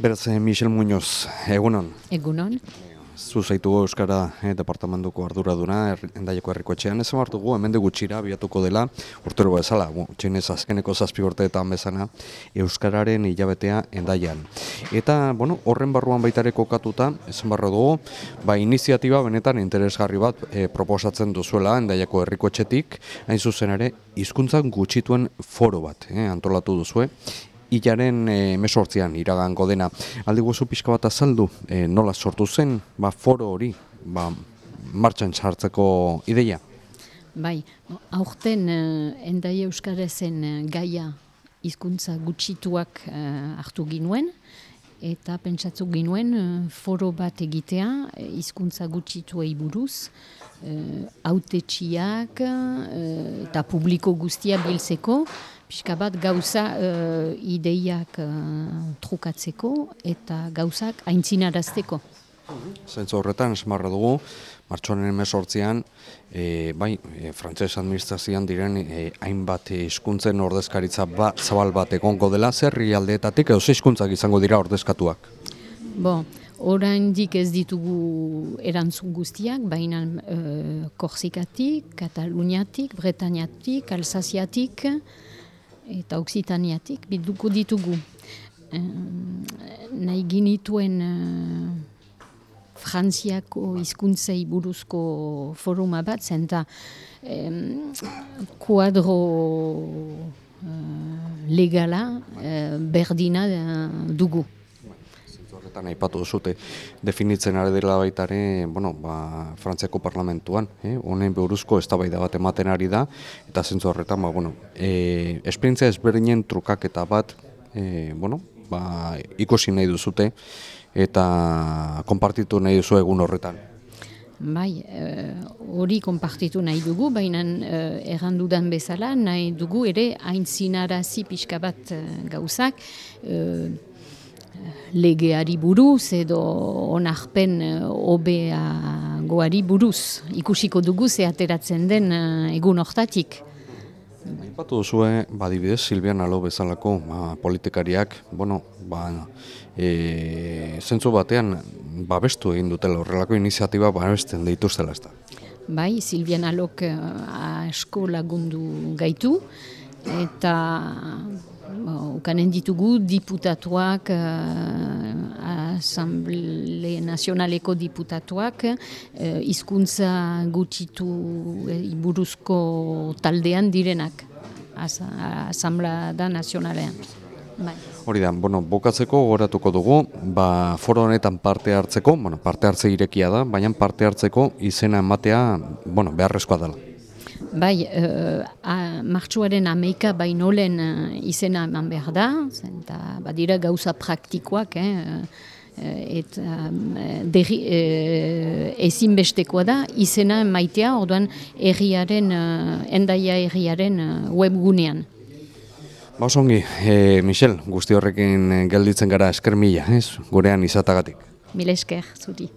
Beraz, eh, Michel Muñoz, egunon. Egunon. Zu zaitu Euskara eh, Departamentuko arduraduna, er, endaieko herrikoetxean, ez hartugu, hemen de gutxira biatuko dela, urtero bezala, txinez azkeneko zazpi urteetan bezana, Euskararen hilabetea endaian. Eta, bueno, horren barruan baitare kokatuta, esan barro dugu, ba, iniziatiba benetan interesgarri bat eh, proposatzen duzuela endaiako herrikoetxetik, hain zuzen ere, hizkuntzan gutxituen foro bat, eh, antolatu duzue, Ilaren e, mesortzean iragango dena. Aldi guzu pixka bat azaldu, e, nola sortu zen, ba, foro hori, ba, martxan sartzeko ideia? Bai, aurten uh, endai euskarezen uh, gaia hizkuntza gutxituak uh, hartu ginuen, eta pentsatzu ginuen foro bat egitea hizkuntza gutxituei buruz, uh, autetxiak uh, eta publiko guztia biltzeko, pixka bat gauza uh, ideiak uh, trukatzeko eta gauzak aintzinarazteko. Zentzu horretan, esmarra dugu, martxonen emesortzian, e, bai, e, frantzes administrazioan diren e, hainbat hizkuntzen ordezkaritza ba, zabal bat egongo dela, zerri aldeetatik edo hizkuntzak izango dira ordezkatuak? Bo, oraindik ez ditugu erantzun guztiak, baina e, Korsikatik, Kataluniatik, Bretañatik, Alsaziatik, eta Oksitaniatik bilduko ditugu. E, nahi ginituen uh, Frantziako hizkuntzei buruzko foruma bat, zenta kuadro legala berdina dugu horretan aipatu duzute definitzen ari dela baita ere, bueno, ba, Frantziako parlamentuan, eh, honen buruzko eztabaida bat ematen ari da eta zentzu horretan, ba, bueno, eh, esperientzia ezberdinen trukaketa bat, eh, bueno, ba, ikusi nahi duzute eta konpartitu nahi duzu egun horretan. Bai, eh, hori uh, konpartitu nahi dugu, baina uh, errandudan bezala nahi dugu ere hain zinarazi pixka bat uh, gauzak, legeari buruz edo onarpen obea goari buruz. Ikusiko dugu ze ateratzen den uh, egun hortatik. Aipatu duzue, badibidez, Silvian Alo bezalako ba, politikariak, bueno, ba, e, zentzu batean babestu egin dutela horrelako iniziatiba babesten dituztela ez da. Bai, Silvian Alok asko lagundu gaitu, eta ukanen ditugu diputatuak, uh, Asamble Nazionaleko diputatuak, uh, izkuntza gutxitu uh, iburuzko taldean direnak, Asamblea da Nazionalean. Bai. Hori da, bueno, bokatzeko goratuko dugu, ba, foro honetan parte hartzeko, bueno, parte hartze irekia da, baina parte hartzeko izena ematea, bueno, beharrezkoa dela. Bai, uh, martxuaren ameika bainolen uh, izena eman behar da, eta badira gauza praktikoak, eh, et derri, uh, ezinbestekoa da, izena maitea, orduan erriaren, uh, endaia erriaren uh, webgunean. Bausongi, eh, Michel, guzti horrekin gelditzen gara esker mila, ez? gurean izatagatik. Mil esker, zuri.